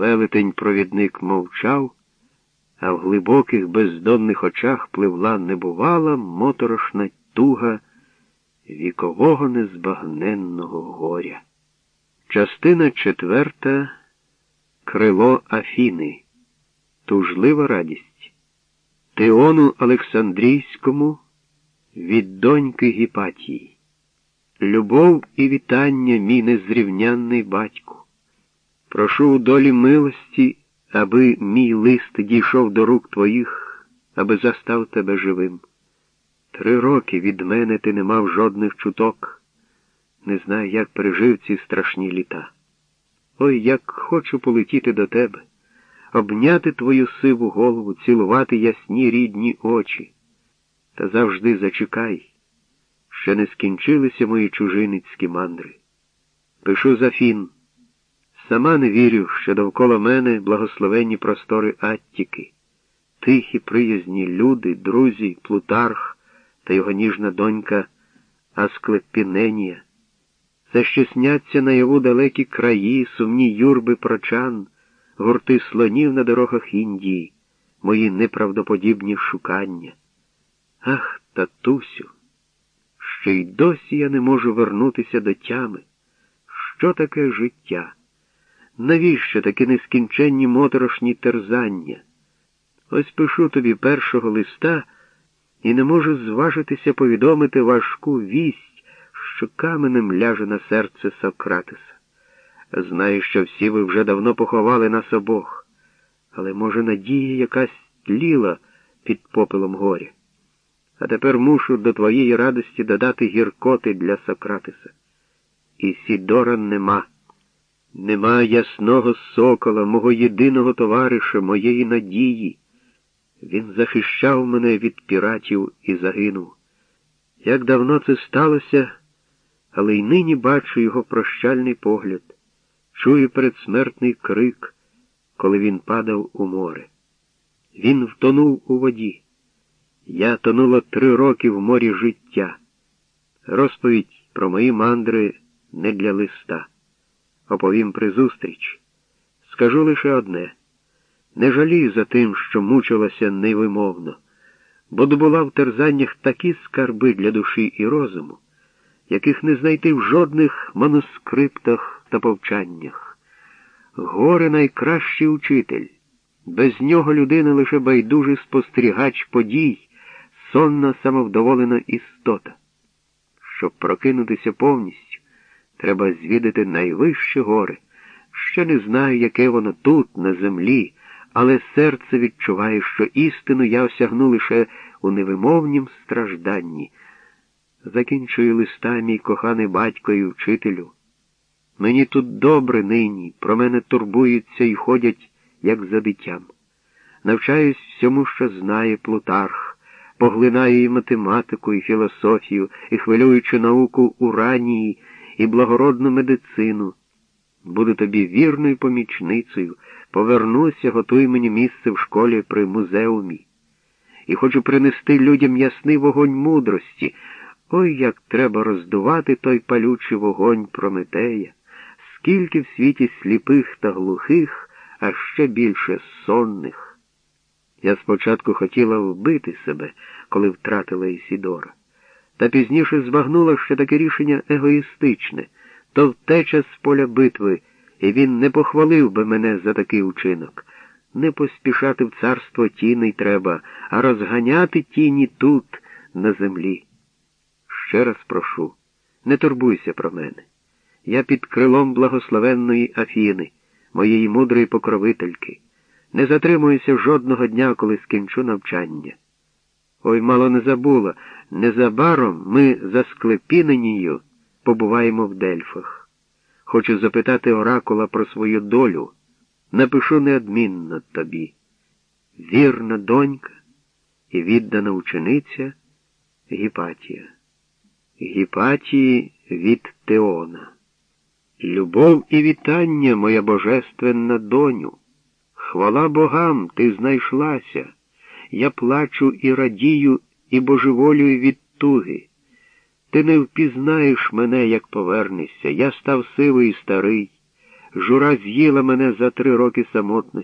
Велетень провідник мовчав, а в глибоких бездонних очах пливла небувала моторошна туга вікового незбагненного горя. Частина четверта Крило Афіни. Тужлива радість. Теону Олександрійському від доньки Гіпатії. Любов і вітання, мій незрівнянний батьку. Прошу у долі милості, аби мій лист дійшов до рук твоїх, аби застав тебе живим. Три роки від мене ти не мав жодних чуток, не знаю, як пережив ці страшні літа. Ой, як хочу полетіти до тебе, обняти твою сиву голову, цілувати ясні рідні очі. Та завжди зачекай, ще не скінчилися мої чужиницькі мандри. Пишу за фін. Сама не вірю, що довкола мене благословенні простори Аттіки, тихі, приязні люди, друзі, Плутарх та його ніжна донька Асклепіненія. Це ще сняться наяву далекі краї, сумні юрби прочан, гурти слонів на дорогах Індії, мої неправдоподібні шукання. Ах, татусю, ще й досі я не можу вернутися до тями. Що таке життя? Навіщо такі нескінченні моторошні терзання? Ось пишу тобі першого листа і не можу зважитися повідомити важку вість, що каменем ляже на серце Сократиса. Знаю, що всі ви вже давно поховали нас обох, але, може, надія якась тліла під попелом горя. А тепер мушу до твоєї радості додати гіркоти для Сократиса. І Сідора нема. Нема ясного сокола, мого єдиного товариша, моєї надії. Він захищав мене від піратів і загинув. Як давно це сталося, але й нині бачу його прощальний погляд, чую передсмертний крик, коли він падав у море. Він втонув у воді. Я тонула три роки в морі життя. Розповідь про мої мандри не для листа. Оповім при зустріч. Скажу лише одне не жалію за тим, що мучилася невимовно, бо добула в терзаннях такі скарби для душі і розуму, яких не знайти в жодних манускриптах та повчаннях. Горе найкращий учитель. Без нього людина лише байдужий спостерігач подій, сонна самовдоволена істота. Щоб прокинутися повністю, треба звідати найвище горе. Ще не знаю, яке воно тут, на землі, але серце відчуває, що істину я осягну лише у невимовнім стражданні. Закінчую листа, мій коханий батько і вчителю. Мені тут добре нині, про мене турбуються і ходять, як за дитям. Навчаюсь всьому, що знає Плутарх, поглинаю і математику, і філософію, і хвилюючи науку уранії, і благородну медицину. Буду тобі вірною помічницею, повернуся, готуй мені місце в школі при музеумі. І хочу принести людям ясний вогонь мудрості. Ой, як треба роздувати той палючий вогонь Прометея, скільки в світі сліпих та глухих, а ще більше сонних. Я спочатку хотіла вбити себе, коли втратила Ісідора, та пізніше збагнула, що таке рішення егоїстичне, то втеча з поля битви, і він не похвалив би мене за такий учинок. Не поспішати в царство тіней треба, а розганяти тіні тут, на землі. Ще раз прошу, не турбуйся про мене. Я під крилом благословенної Афіни, моєї мудрої покровительки. Не затримуюся жодного дня, коли скінчу навчання. Ой, мало не забула, незабаром ми за Склепіненію побуваємо в Дельфах. Хочу запитати оракула про свою долю. Напишу неодмінно тобі. Вірна донька і віддана учениця Гіпатія. Гіпатії від Теона. Любов і вітання, моя божественна доню. Хвала богам, ти знайшлася. Я плачу і радію, і божеволюю від туги. Ти не впізнаєш мене, як повернешся. Я став сивий і старий. Жура з'їла мене за три роки самотності.